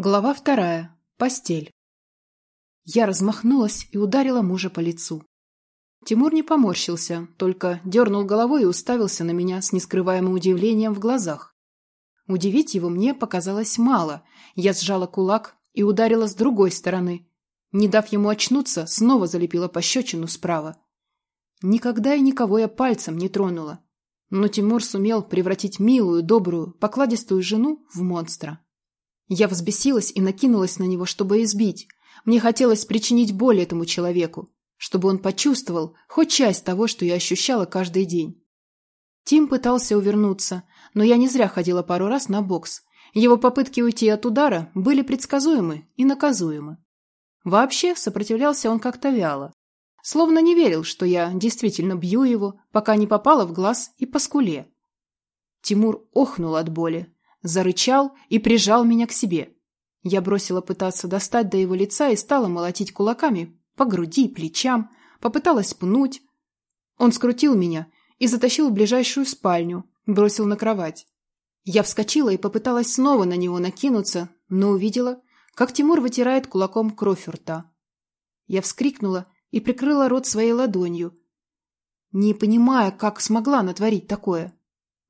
Глава вторая. Постель. Я размахнулась и ударила мужа по лицу. Тимур не поморщился, только дернул головой и уставился на меня с нескрываемым удивлением в глазах. Удивить его мне показалось мало. Я сжала кулак и ударила с другой стороны. Не дав ему очнуться, снова залепила пощечину справа. Никогда и никого я пальцем не тронула. Но Тимур сумел превратить милую, добрую, покладистую жену в монстра. Я взбесилась и накинулась на него, чтобы избить. Мне хотелось причинить боль этому человеку, чтобы он почувствовал хоть часть того, что я ощущала каждый день. Тим пытался увернуться, но я не зря ходила пару раз на бокс. Его попытки уйти от удара были предсказуемы и наказуемы. Вообще сопротивлялся он как-то вяло. Словно не верил, что я действительно бью его, пока не попала в глаз и по скуле. Тимур охнул от боли, зарычал и прижал меня к себе. Я бросила пытаться достать до его лица и стала молотить кулаками по груди, плечам, попыталась пнуть. Он скрутил меня и затащил в ближайшую спальню, бросил на кровать. Я вскочила и попыталась снова на него накинуться, но увидела, как Тимур вытирает кулаком кровь у рта. Я вскрикнула и прикрыла рот своей ладонью, не понимая, как смогла натворить такое.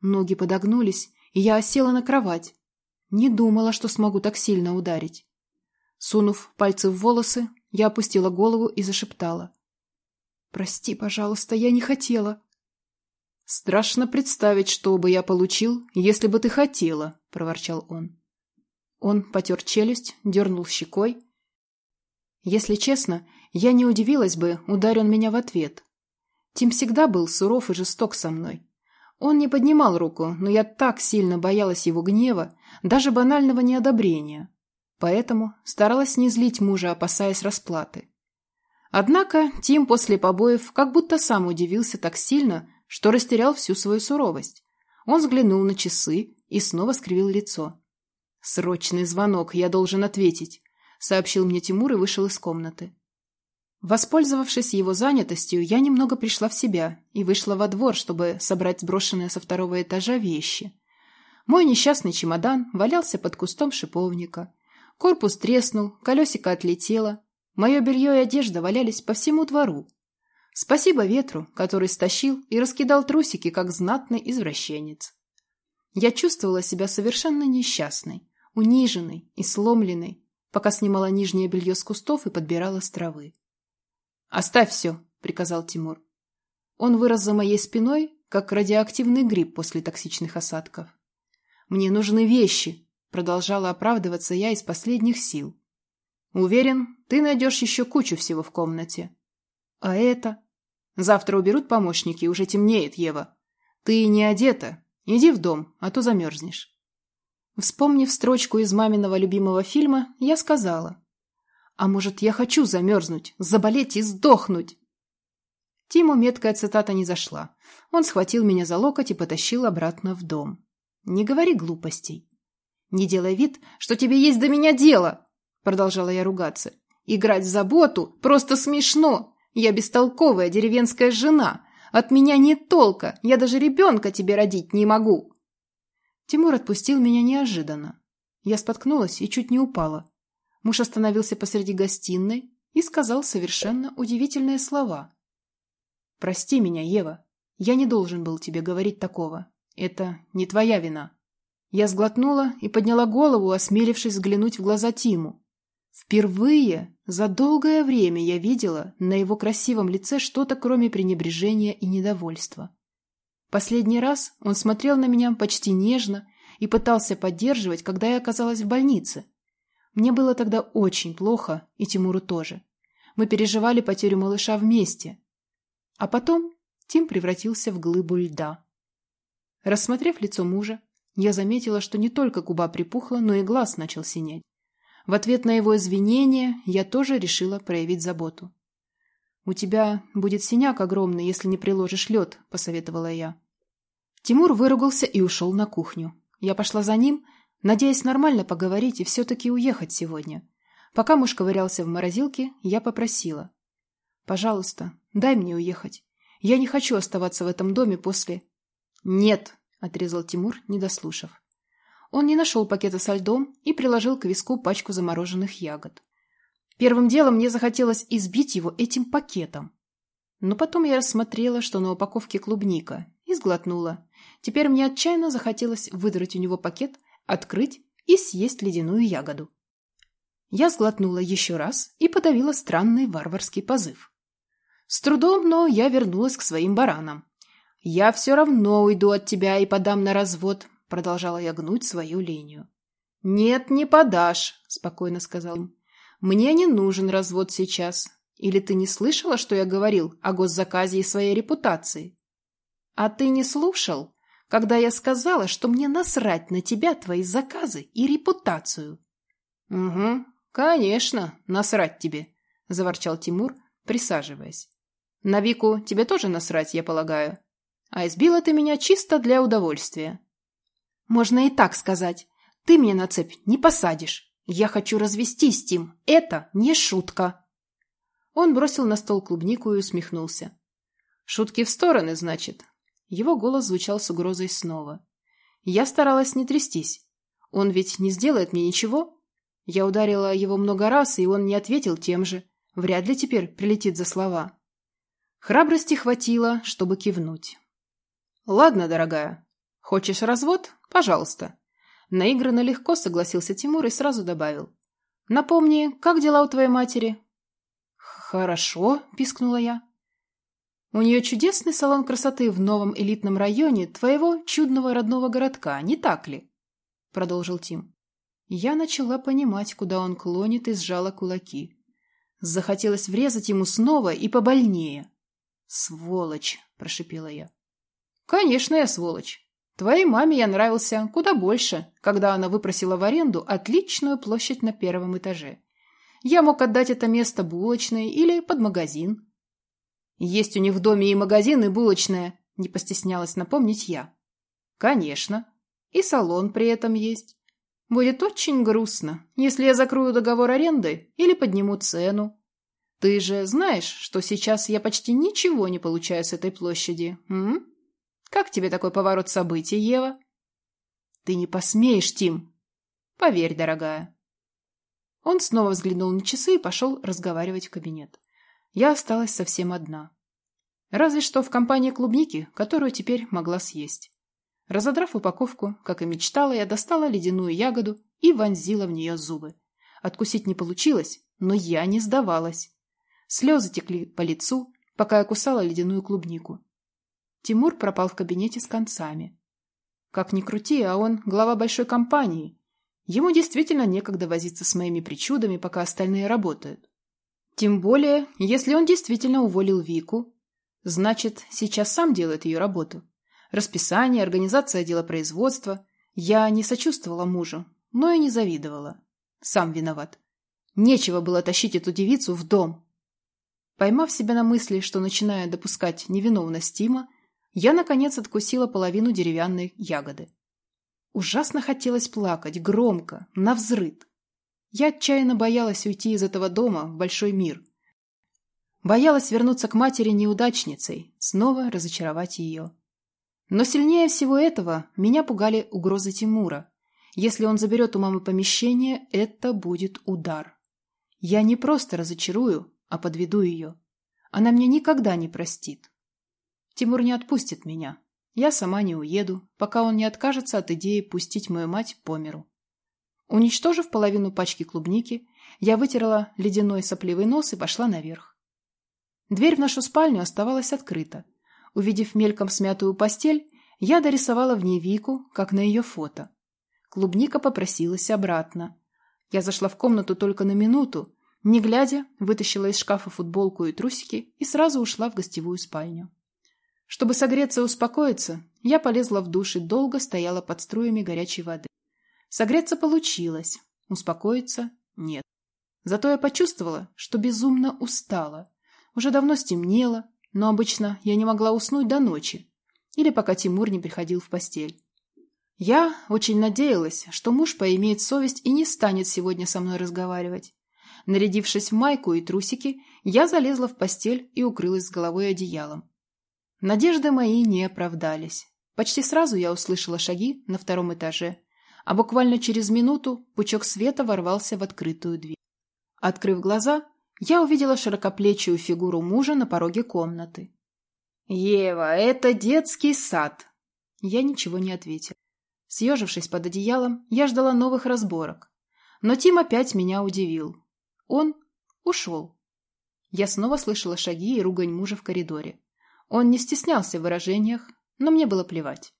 Ноги подогнулись, я осела на кровать. Не думала, что смогу так сильно ударить. Сунув пальцы в волосы, я опустила голову и зашептала. «Прости, пожалуйста, я не хотела». «Страшно представить, что бы я получил, если бы ты хотела», — проворчал он. Он потер челюсть, дернул щекой. Если честно, я не удивилась бы, ударил меня в ответ. Тим всегда был суров и жесток со мной. Он не поднимал руку, но я так сильно боялась его гнева, даже банального неодобрения. Поэтому старалась не злить мужа, опасаясь расплаты. Однако Тим после побоев как будто сам удивился так сильно, что растерял всю свою суровость. Он взглянул на часы и снова скривил лицо. «Срочный звонок, я должен ответить», — сообщил мне Тимур и вышел из комнаты. Воспользовавшись его занятостью, я немного пришла в себя и вышла во двор, чтобы собрать сброшенные со второго этажа вещи. Мой несчастный чемодан валялся под кустом шиповника. Корпус треснул, колесико отлетело. Мое белье и одежда валялись по всему двору. Спасибо ветру, который стащил и раскидал трусики, как знатный извращенец. Я чувствовала себя совершенно несчастной, униженной и сломленной, пока снимала нижнее белье с кустов и подбирала с травы. «Оставь все», — приказал Тимур. Он вырос за моей спиной, как радиоактивный гриб после токсичных осадков. «Мне нужны вещи», — продолжала оправдываться я из последних сил. «Уверен, ты найдешь еще кучу всего в комнате». «А это?» «Завтра уберут помощники, уже темнеет, Ева. Ты не одета. Иди в дом, а то замерзнешь». Вспомнив строчку из маминого любимого фильма, я сказала. А может, я хочу замерзнуть, заболеть и сдохнуть? Тиму меткая цитата не зашла. Он схватил меня за локоть и потащил обратно в дом. Не говори глупостей. Не делай вид, что тебе есть до меня дело, продолжала я ругаться. Играть в заботу просто смешно. Я бестолковая деревенская жена. От меня не толка. Я даже ребенка тебе родить не могу. Тимур отпустил меня неожиданно. Я споткнулась и чуть не упала. Муж остановился посреди гостиной и сказал совершенно удивительные слова. «Прости меня, Ева. Я не должен был тебе говорить такого. Это не твоя вина». Я сглотнула и подняла голову, осмелившись взглянуть в глаза Тиму. Впервые за долгое время я видела на его красивом лице что-то, кроме пренебрежения и недовольства. Последний раз он смотрел на меня почти нежно и пытался поддерживать, когда я оказалась в больнице. Мне было тогда очень плохо, и Тимуру тоже. Мы переживали потерю малыша вместе. А потом Тим превратился в глыбу льда. Рассмотрев лицо мужа, я заметила, что не только губа припухла, но и глаз начал синеть. В ответ на его извинения я тоже решила проявить заботу. «У тебя будет синяк огромный, если не приложишь лед», — посоветовала я. Тимур выругался и ушел на кухню. Я пошла за ним, надеясь нормально поговорить и все-таки уехать сегодня. Пока муж ковырялся в морозилке, я попросила. «Пожалуйста, дай мне уехать. Я не хочу оставаться в этом доме после...» «Нет», — отрезал Тимур, не дослушав. Он не нашел пакета со льдом и приложил к виску пачку замороженных ягод. Первым делом мне захотелось избить его этим пакетом. Но потом я рассмотрела, что на упаковке клубника, и сглотнула. Теперь мне отчаянно захотелось выдрать у него пакет, открыть и съесть ледяную ягоду. Я сглотнула еще раз и подавила странный варварский позыв. С трудом, но я вернулась к своим баранам. «Я все равно уйду от тебя и подам на развод», — продолжала я гнуть свою линию. «Нет, не подашь», — спокойно сказал им. «Мне не нужен развод сейчас. Или ты не слышала, что я говорил о госзаказе и своей репутации? А ты не слушал, когда я сказала, что мне насрать на тебя, твои заказы и репутацию?» «Угу, конечно, насрать тебе», — заворчал Тимур, присаживаясь. «На Вику тебе тоже насрать, я полагаю?» А избила ты меня чисто для удовольствия. Можно и так сказать. Ты меня на цепь не посадишь. Я хочу развестись, Тим. Это не шутка. Он бросил на стол клубнику и усмехнулся. Шутки в стороны, значит. Его голос звучал с угрозой снова. Я старалась не трястись. Он ведь не сделает мне ничего. Я ударила его много раз, и он не ответил тем же. Вряд ли теперь прилетит за слова. Храбрости хватило, чтобы кивнуть. «Ладно, дорогая. Хочешь развод? Пожалуйста». Наигранно легко согласился Тимур и сразу добавил. «Напомни, как дела у твоей матери?» «Хорошо», — пискнула я. «У нее чудесный салон красоты в новом элитном районе твоего чудного родного городка, не так ли?» — продолжил Тим. Я начала понимать, куда он клонит, и сжала кулаки. Захотелось врезать ему снова и побольнее. «Сволочь!» — прошипела я. «Конечно, я сволочь. Твоей маме я нравился куда больше, когда она выпросила в аренду отличную площадь на первом этаже. Я мог отдать это место булочной или под магазин. Есть у них в доме и магазин, и булочная, не постеснялась напомнить я. Конечно. И салон при этом есть. Будет очень грустно, если я закрою договор аренды или подниму цену. Ты же знаешь, что сейчас я почти ничего не получаю с этой площади, м? Как тебе такой поворот событий, Ева? Ты не посмеешь, Тим. Поверь, дорогая. Он снова взглянул на часы и пошел разговаривать в кабинет. Я осталась совсем одна. Разве что в компании клубники, которую теперь могла съесть. Разодрав упаковку, как и мечтала, я достала ледяную ягоду и вонзила в нее зубы. Откусить не получилось, но я не сдавалась. Слезы текли по лицу, пока я кусала ледяную клубнику. Тимур пропал в кабинете с концами. Как ни крути, а он глава большой компании. Ему действительно некогда возиться с моими причудами, пока остальные работают. Тем более, если он действительно уволил Вику, значит, сейчас сам делает ее работу. Расписание, организация дела производства. Я не сочувствовала мужу, но и не завидовала. Сам виноват. Нечего было тащить эту девицу в дом. Поймав себя на мысли, что начинаю допускать невиновность Тима, я, наконец, откусила половину деревянной ягоды. Ужасно хотелось плакать, громко, навзрыд. Я отчаянно боялась уйти из этого дома в большой мир. Боялась вернуться к матери неудачницей, снова разочаровать ее. Но сильнее всего этого меня пугали угрозы Тимура. Если он заберет у мамы помещение, это будет удар. Я не просто разочарую, а подведу ее. Она мне никогда не простит. Тимур не отпустит меня. Я сама не уеду, пока он не откажется от идеи пустить мою мать по миру. Уничтожив половину пачки клубники, я вытерла ледяной сопливый нос и пошла наверх. Дверь в нашу спальню оставалась открыта. Увидев мельком смятую постель, я дорисовала в ней Вику, как на ее фото. Клубника попросилась обратно. Я зашла в комнату только на минуту, не глядя, вытащила из шкафа футболку и трусики и сразу ушла в гостевую спальню. Чтобы согреться и успокоиться, я полезла в душ и долго стояла под струями горячей воды. Согреться получилось, успокоиться – нет. Зато я почувствовала, что безумно устала. Уже давно стемнело, но обычно я не могла уснуть до ночи или пока Тимур не приходил в постель. Я очень надеялась, что муж поимеет совесть и не станет сегодня со мной разговаривать. Нарядившись в майку и трусики, я залезла в постель и укрылась с головой одеялом. Надежды мои не оправдались. Почти сразу я услышала шаги на втором этаже, а буквально через минуту пучок света ворвался в открытую дверь. Открыв глаза, я увидела широкоплечую фигуру мужа на пороге комнаты. «Ева, это детский сад!» Я ничего не ответила. Съежившись под одеялом, я ждала новых разборок. Но Тим опять меня удивил. Он ушел. Я снова слышала шаги и ругань мужа в коридоре. Он не стеснялся в выражениях, но мне было плевать.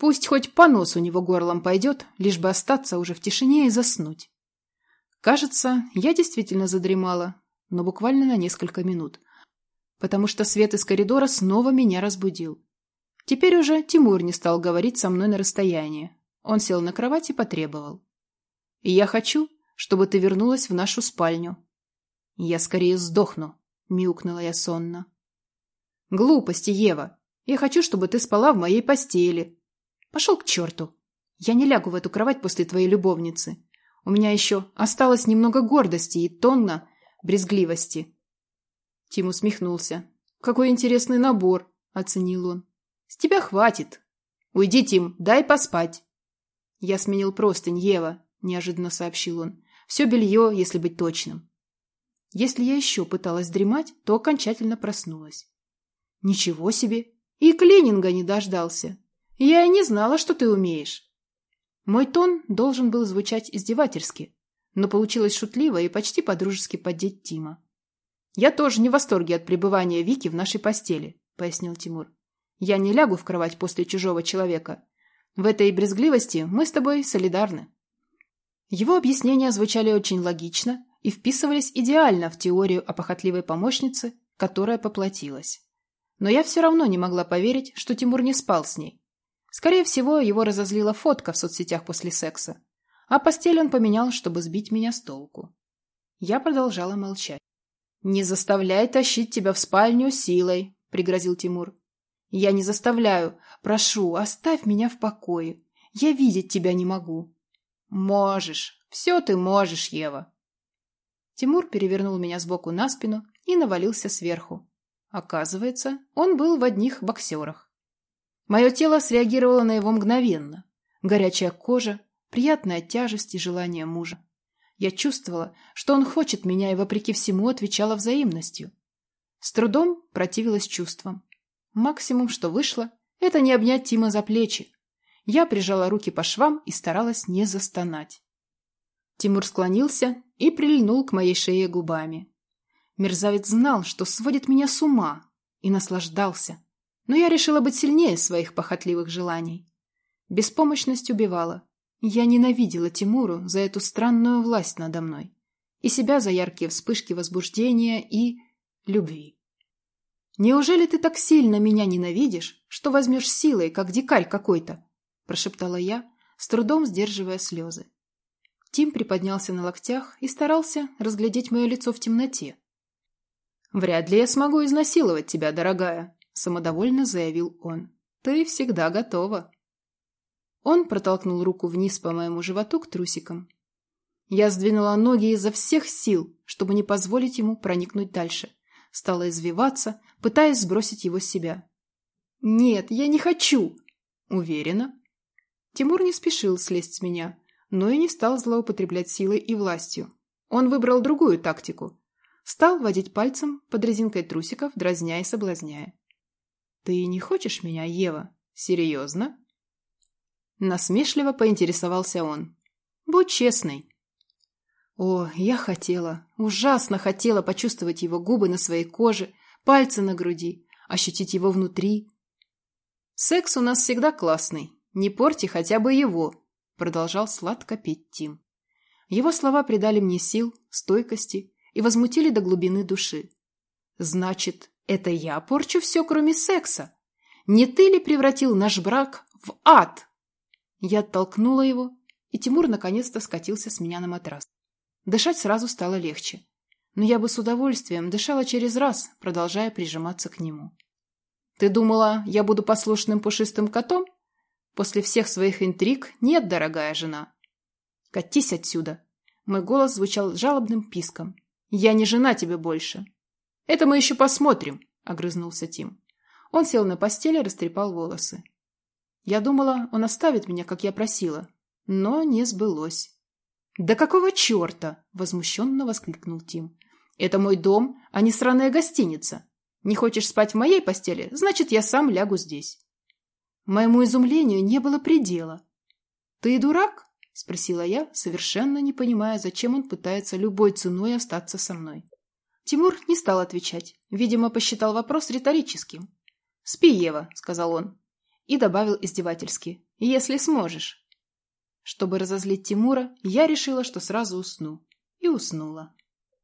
Пусть хоть по носу у него горлом пойдет, лишь бы остаться уже в тишине и заснуть. Кажется, я действительно задремала, но буквально на несколько минут, потому что свет из коридора снова меня разбудил. Теперь уже Тимур не стал говорить со мной на расстоянии. Он сел на кровать и потребовал. «И я хочу, чтобы ты вернулась в нашу спальню». «Я скорее сдохну», — мяукнула я сонно. «Глупости, Ева. Я хочу, чтобы ты спала в моей постели». «Пошел к черту. Я не лягу в эту кровать после твоей любовницы. У меня еще осталось немного гордости и тонна брезгливости. Тим усмехнулся. «Какой интересный набор!» — оценил он. «С тебя хватит. Уйди, Тим, дай поспать». «Я сменил простынь, Ева», — неожиданно сообщил он. «Все белье, если быть точным». Если я еще пыталась дремать, то окончательно проснулась. «Ничего себе! И клининга не дождался. Я и не знала, что ты умеешь». Мой тон должен был звучать издевательски, но получилось шутливо и почти подружески поддеть Тима. «Я тоже не в восторге от пребывания Вики в нашей постели», — пояснил Тимур. «Я не лягу в кровать после чужого человека. В этой брезгливости мы с тобой солидарны». Его объяснения звучали очень логично и вписывались идеально в теорию о похотливой помощнице, которая поплатилась. Но я все равно не могла поверить, что Тимур не спал с ней. Скорее всего, его разозлила фотка в соцсетях после секса, а постель он поменял, чтобы сбить меня с толку. Я продолжала молчать. «Не заставляй тащить тебя в спальню силой», — пригрозил Тимур. «Я не заставляю. Прошу, оставь меня в покое. Я видеть тебя не могу». «Можешь. Все ты можешь, Ева». Тимур перевернул меня сбоку на спину и навалился сверху. Оказывается, он был в одних боксерах. Мое тело среагировало на его мгновенно. Горячая кожа, приятная тяжесть и желание мужа. Я чувствовала, что он хочет меня и, вопреки всему, отвечала взаимностью. С трудом противилась чувствам. Максимум, что вышло, это не обнять Тима за плечи. Я прижала руки по швам и старалась не застонать. Тимур склонился и прильнул к моей шее губами. Мерзавец знал, что сводит меня с ума, и наслаждался. Но я решила быть сильнее своих похотливых желаний. Беспомощность убивала. Я ненавидела Тимуру за эту странную власть надо мной и себя за яркие вспышки возбуждения и любви. «Неужели ты так сильно меня ненавидишь, что возьмешь силой, как дикарь какой-то?» – прошептала я, с трудом сдерживая слезы. Тим приподнялся на локтях и старался разглядеть мое лицо в темноте. «Вряд ли я смогу изнасиловать тебя, дорогая», – самодовольно заявил он. «Ты всегда готова». Он протолкнул руку вниз по моему животу к трусикам. Я сдвинула ноги изо всех сил, чтобы не позволить ему проникнуть дальше. Стала извиваться, пытаясь сбросить его с себя. «Нет, я не хочу!» «Уверена?» Тимур не спешил слезть с меня, но и не стал злоупотреблять силой и властью. Он выбрал другую тактику. Стал водить пальцем под резинкой трусиков, дразня и соблазняя. «Ты не хочешь меня, Ева? Серьезно?» Насмешливо поинтересовался он. «Будь честной». О, я хотела, ужасно хотела почувствовать его губы на своей коже, пальцы на груди, ощутить его внутри. «Секс у нас всегда классный. Не порти хотя бы его», — продолжал сладко петь Тим. Его слова придали мне сил, стойкости и возмутили до глубины души. «Значит, это я порчу все, кроме секса? Не ты ли превратил наш брак в ад?» Я оттолкнула его, и Тимур наконец-то скатился с меня на матрас. Дышать сразу стало легче. Но я бы с удовольствием дышала через раз, продолжая прижиматься к нему. «Ты думала, я буду послушным пушистым котом? После всех своих интриг нет, дорогая жена. Катись отсюда!» Мой голос звучал жалобным писком. «Я не жена тебе больше!» «Это мы еще посмотрим!» — огрызнулся Тим. Он сел на постели и растрепал волосы. Я думала, он оставит меня, как я просила. но не сбылось. «Да какого черта?» – возмущенно воскликнул Тим. «Это мой дом, а не сраная гостиница. Не хочешь спать в моей постели, значит, я сам лягу здесь». Моему изумлению не было предела. «Ты дурак?» – спросила я, совершенно не понимая, зачем он пытается любой ценой остаться со мной. Тимур не стал отвечать. Видимо, посчитал вопрос риторическим. «Спи, Ева», — сказал он. И добавил издевательски. «Если сможешь». Чтобы разозлить Тимура, я решила, что сразу усну. И уснула.